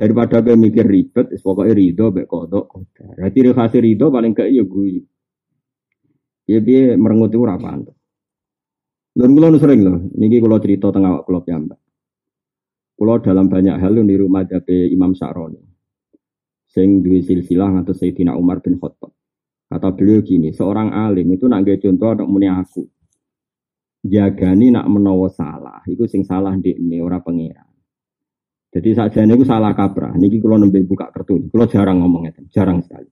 Daripada gue mikir ribet, pokoknya ridho, baik kodok. Jadi khas ridho paling gak iya gue. Ya dia merengut itu rapan. Lalu kalau sering loh, ini kalau cerita tengah kalau piyambak. Kalau dalam banyak hal di rumah jabe Imam Sa'roni. Sing duwe silsilah atau Sayyidina Umar bin Khattab. Kata beliau gini, seorang alim itu nak contoh ada muni aku. Jagani nak menawa salah, itu sing salah di ini orang pengira. Jadi saja ini salah kaprah. Niki kalau nembe buka kartu, kalau jarang ngomong itu, jarang sekali.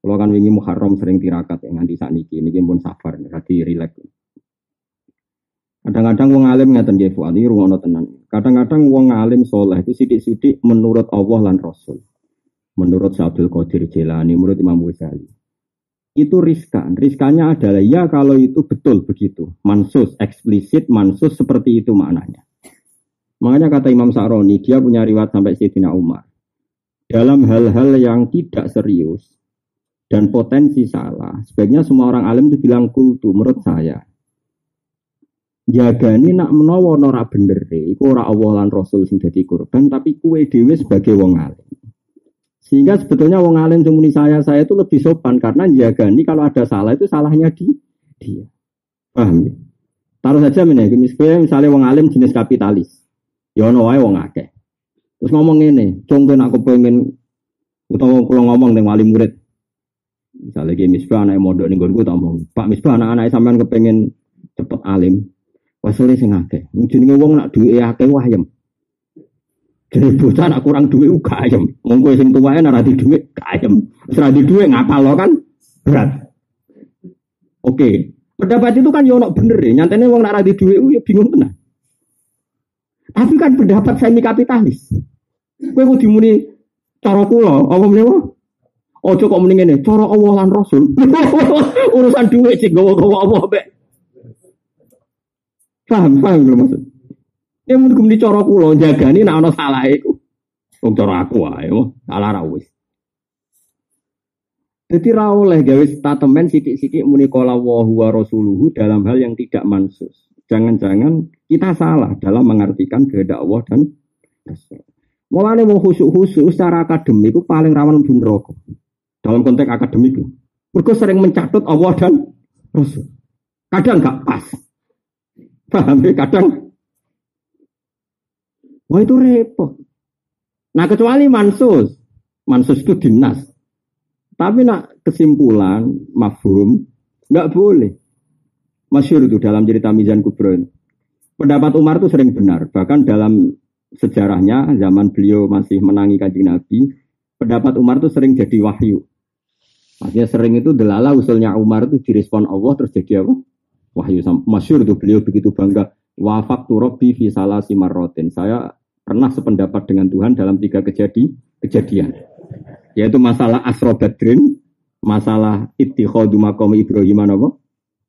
Kalau kan wingi Muharram sering tirakat ya nganti saat niki, niki pun safar, lagi rileks. Kadang-kadang wong alim ngeten nggih Fuad iki rungono tenan. Kadang-kadang wong alim soleh itu sidik-sidik menurut Allah lan Rasul. Menurut Abdul Qadir Jilani, menurut Imam Ghazali. Itu riskan. Riskannya adalah ya kalau itu betul begitu. Mansus, eksplisit, mansus seperti itu maknanya. Makanya kata Imam Sa'roni, dia punya riwayat sampai Sayyidina Umar. Dalam hal-hal yang tidak serius dan potensi salah, sebaiknya semua orang alim itu bilang kultu menurut saya. Jagani nak menawa nora bener iku ora Allah lan Rasul sing dadi korban tapi kue dewe sebagai wong alim. Sehingga sebetulnya wong alim cumuni saya saya itu lebih sopan karena jagani kalau ada salah itu salahnya di dia. Paham ya? Taruh saja misalnya, misalnya wong alim jenis kapitalis. Ya ono wae wong akeh. Terus ngomong ngene, cung aku pengen utawa kula ngomong dengan wali murid. Misalnya kayak misbah anak modok nih gue tak ngomong, Pak misbah anak-anak sampean kepengen cepet alim. Wasile sing akeh. Jenenge wong nak duwe akeh wayem. Jadi bocah nak kurang duit uga ayam. Monggo sing tuwae nek di duit ayam. Wis duit ngapal lo kan berat. Oke. Pendapat itu kan yo ono bener ya. Nyantene wong nak di duit ya bingung tenan. Tapi kan pendapat semi kapitalis. Kowe kudu dimuni cara kula, apa meneh Ojo kok mending ngene, cara Allah Rasul. Urusan duit sih gowo-gowo apa mbek. Paham, paham lho maksud. Ya mun kumni cara kula jagani nek ana salah iku. Wong cara aku wae, salah ra wis. Jadi ra oleh gawe statement sidik-sidik muni kala wa rasuluhu dalam hal yang tidak mansus. Jangan-jangan kita salah dalam mengartikan kehendak Allah dan Rasul. Mulane mau khusyuk-khusyuk secara akademik itu paling rawan mlebu neraka. Dalam konteks akademik itu. Mereka sering mencatut Allah dan Rasul. Kadang nggak pas. Paham ya? Kadang Wah itu repot. Nah kecuali mansus. Mansus itu dinas. Tapi nak kesimpulan, mafhum, nggak boleh. Masyur itu dalam cerita Mizan Kubro. Pendapat Umar itu sering benar. Bahkan dalam sejarahnya zaman beliau masih menangi kaji Nabi, pendapat Umar itu sering jadi wahyu. Maksudnya sering itu delala usulnya Umar itu direspon Allah terus jadi apa? Wahyu. Masyur itu beliau begitu bangga. Wafak turobi fi salah simarrotin. Saya pernah sependapat dengan Tuhan dalam tiga kejadi, kejadian. Yaitu masalah Asro Badrin, masalah ittikhadu makom Ibrahim?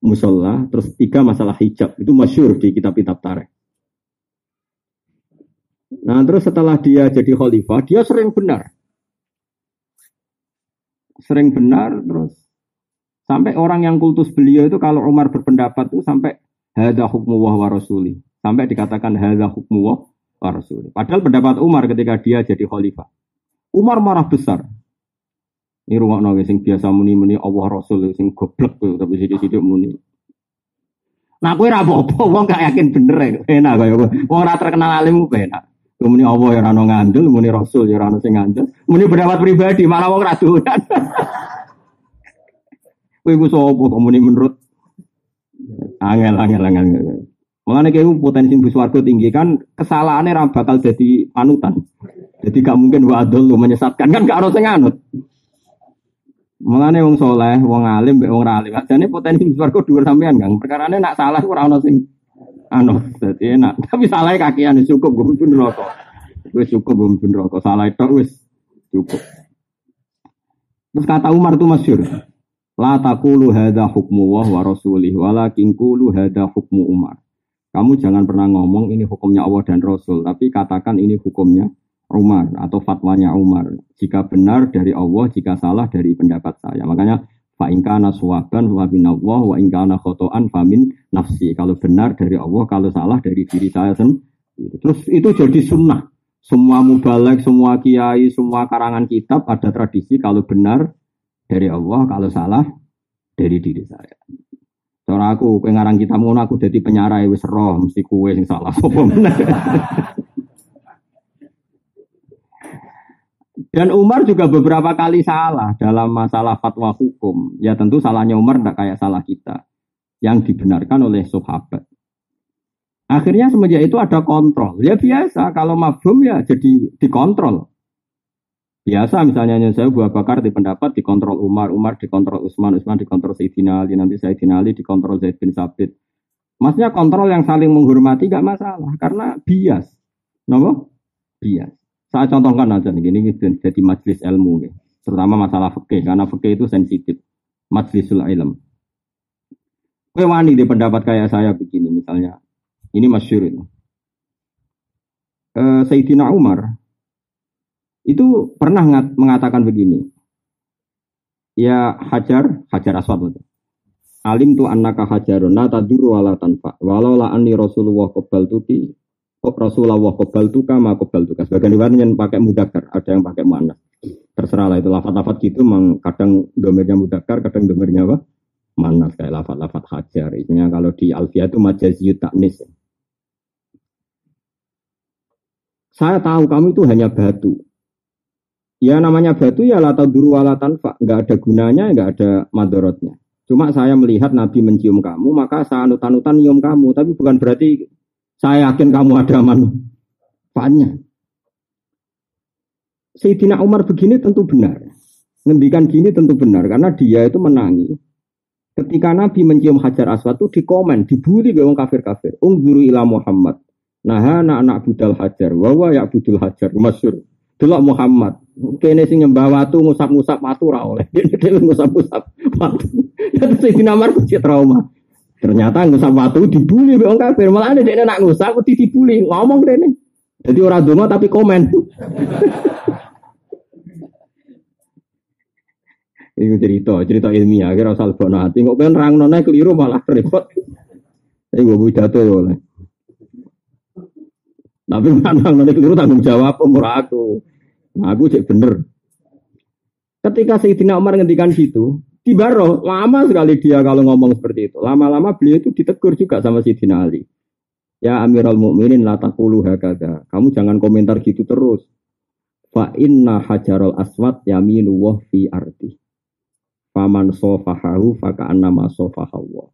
Musola, terus tiga masalah hijab itu masyur di kitab-kitab tarikh. Nah terus setelah dia jadi khalifah, dia sering benar. Sering benar terus sampai orang yang kultus beliau itu kalau Umar berpendapat itu sampai hadza hukmu wa rasuli. Sampai dikatakan hadza hukmu wa rasuli. Padahal pendapat Umar ketika dia jadi khalifah. Umar marah besar. Ini rumah naga sing biasa muni muni Allah Rasul sing goblok tuh tapi sidik sidik muni. Nah, kue rabu apa, wong gak yakin bener enak kaya gue. Wong rata terkenal alim gue enak. Muni Allah ya rano ngandel, muni Rasul ya rano sing ngandel, muni pendapat pribadi, malah wong radunan. Kue gue sopo, kok muni menurut. Angel, angel, angel. Mengenai kayak potensi bus warga tinggi kan kesalahannya ram bakal jadi panutan. Jadi gak mungkin wadul lu menyesatkan kan gak harus nganut. Mengenai wong soleh, wong alim, wong alim. Jadi potensi swarga dua sampean. Perkara nak salah kurang ono sing anu, jadi enak. Tapi salah kakian cukup gue pun rokok. Gue cukup gue pun rokok. Salah itu wis cukup. Terus kata Umar itu masyur. La takulu hadza hukmu wa wa rasulih walakin qulu hadza hukmu Umar. Kamu jangan pernah ngomong ini hukumnya Allah dan Rasul, tapi katakan ini hukumnya Umar atau fatwanya Umar. Jika benar dari Allah, jika salah dari pendapat saya. Makanya fa ingkana suwaban wa minallah wa ingkana khotoan famin nafsi. Kalau benar dari Allah, kalau salah dari diri saya sendiri. Terus itu jadi sunnah. Semua mubalek, semua kiai, semua karangan kitab ada tradisi kalau benar dari Allah, kalau salah dari diri saya. Cara aku pengarang kitab ngono aku jadi penyarai wis roh mesti kue sing salah Dan Umar juga beberapa kali salah dalam masalah fatwa hukum. Ya tentu salahnya Umar tidak kayak salah kita. Yang dibenarkan oleh sahabat. Akhirnya semenjak itu ada kontrol. Ya biasa, kalau mafhum ya jadi dikontrol. Biasa misalnya saya buat Bakar di pendapat dikontrol Umar, Umar dikontrol Utsman, Utsman dikontrol Sayyidina Ali, nanti Sayyidina Ali dikontrol Zaid bin Sabit. Maksudnya kontrol yang saling menghormati gak masalah karena bias. Nopo? Bias. Saya contohkan aja nih, ini jadi majelis ilmu, nih. terutama masalah fikih karena fikih itu sensitif. Majlisul ilm. Kue wani di pendapat kayak saya begini misalnya, ini masyur ini. Uh, Sayyidina Umar itu pernah mengatakan begini. Ya Hajar, Hajar Aswad. Alim tu annaka hajarun la taduru wala tanfa. Walau la anni Rasulullah qabal tuki. Oh, Rasulullah qabal tuka ma qabal tuka. Sebagian riwayat yang pakai mudakar, ada yang pakai mana. Terserah lah itu lafat-lafat gitu memang kadang domirnya mudakar, kadang domirnya apa? Mana kayak lafat-lafat hajar. Isinya kalau di Alfiyah itu majaziyut taknis. Saya tahu kamu itu hanya batu. Ya namanya batu ya lata duru wala tanfa. Nggak ada gunanya, nggak ada madorotnya. Cuma saya melihat Nabi mencium kamu, maka saya anut-anutan nyium kamu. Tapi bukan berarti saya yakin kamu ada manfaatnya. Sayyidina Umar begini tentu benar. Ngendikan gini tentu benar. Karena dia itu menangi. Ketika Nabi mencium Hajar Aswad itu dikomen, dibully orang kafir-kafir. Ungzuru ila Muhammad. Nah, anak-anak budal hajar, wawa ya budul hajar, masyur. Delok Muhammad, kene sing nyembah watu ngusap-ngusap watu ora oleh. Dene ngusap-ngusap watu. Ya namar cek trauma. Ternyata ngusap watu dibully wong kafir. Malah ada dene nak ngusap mesti dibully, ngomong dene. Jadi orang donga tapi komen. Ini cerita, cerita ilmiah. Kira asal bono hati. Kok pengen rang nona keliru malah repot. Ini gue pidato ya oleh. Tapi mana nanti keliru tanggung jawab umur aku. Nah, aku cek bener. Ketika Sayyidina Umar ngendikan situ, tiba roh, lama sekali dia kalau ngomong seperti itu. Lama-lama beliau itu ditegur juga sama Sayyidina Ali. Ya Amirul Mukminin la taqulu hakada. Kamu jangan komentar gitu terus. Fa inna hajarul aswad yaminu wa fi arti. Faman sofahahu faka annama sofahawa.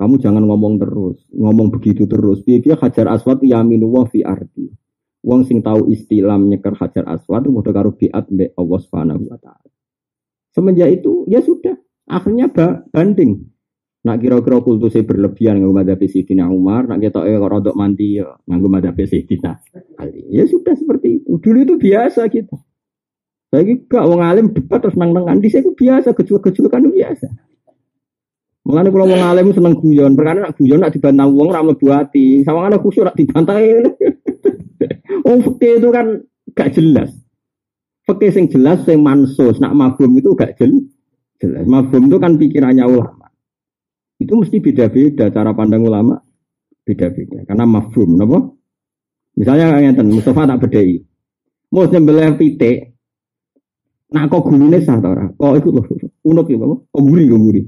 Kamu jangan ngomong terus, ngomong begitu terus. Biar hajar aswad yaminu wa fi arti. Wong sing tahu istilah menyeker hajar aswad mudah karo biat be Allah Subhanahu wa taala. Semenjak itu ya sudah, akhirnya banding. Nak kira-kira kultusnya berlebihan nganggo madhab Sayyidina Umar, nak kita eh rodok mandi ya nganggo madhab Sayyidina Ali. Ya sudah seperti itu. Dulu itu biasa gitu. Saya gak wong alim debat terus nang-nangan di saya biasa, kecil-kecil kan biasa. Mengenai kalau mau ngalim seneng guyon, perkara nak guyon nak dibantah uang ramai buati, sama ada khusyuk nak dibantah. Oh itu kan gak jelas. Fakir yang jelas, yang mansus, nak mafhum itu gak jelas. Jelas, mafhum itu kan pikirannya ulama. Itu mesti beda-beda cara pandang ulama, beda-beda. Karena mafhum, nopo. Misalnya yang Mustafa tak bedai. Mau nyembelih pitik, nah kok gulune sah ta ora? Kok itu loh, unuk ya, Kok guri, kok guri.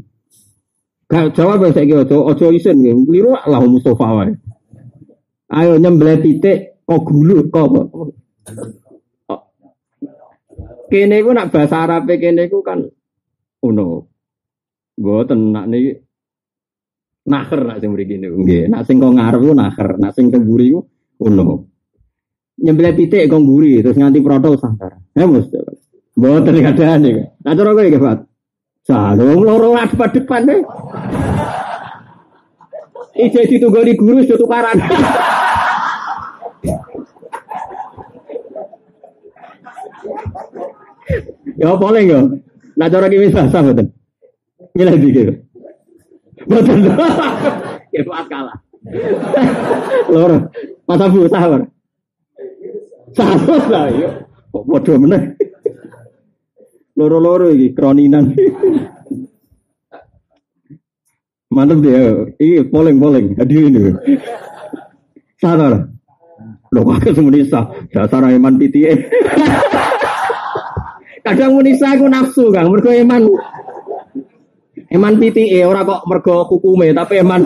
Gak jawab saya kira ojo ojo isen nggih. Keliru lah Mustofa wae. Ayo nyembelih titik kok gulu kok. Oh. Kene iku nak bahasa Arab kene iku kan ono. Mboten nak niki naker nak sing mriki niku nggih. Nak sing kok ngarep ku naker, nak sing kemburi ku ono. Nyembelih titik kok mburi terus nganti proto santar. Ya mesti. Mboten iki. Nah cara kowe nggih, Pak. Salung loro apa depan deh. Ije ditunggu di guru sudah tukaran. ya boleh ya. Nah cara kimi bahasa betul. Milih dikit. Betul. Ya kuat kalah. Loro. Mata bu sahur. Sahur lah yuk. Kok bodoh meneh. Loro-loro iki kroninan. Mantap dia. Ini polling polling. Hadir ini. Sadar. Loh kok munisa dasar iman PTA. Kadang munisa aku nafsu Kang, mergo iman Eman PTA ora kok mergo hukume tapi eman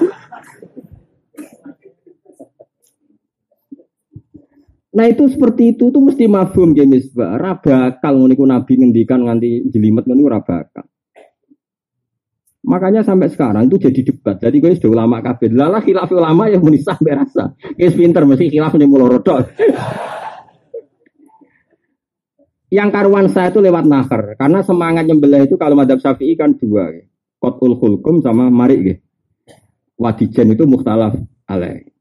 Nah itu seperti itu tuh mesti mafhum ya misbah. Ora bakal ngono nabi ngendikan nganti jelimet ngono ora bakal. Makanya sampai sekarang itu jadi debat. Jadi gue sudah ulama kabeh. Lalah khilaf ulama yang muni sampai rasa. Guys pinter mesti khilaf ning mulo rodok. Yang karuan saya itu lewat nakar. Karena semangat nyembelah itu kalau madhab syafi'i kan dua. Kotul hulkum sama marik. Wadijen itu mukhtalaf alaih.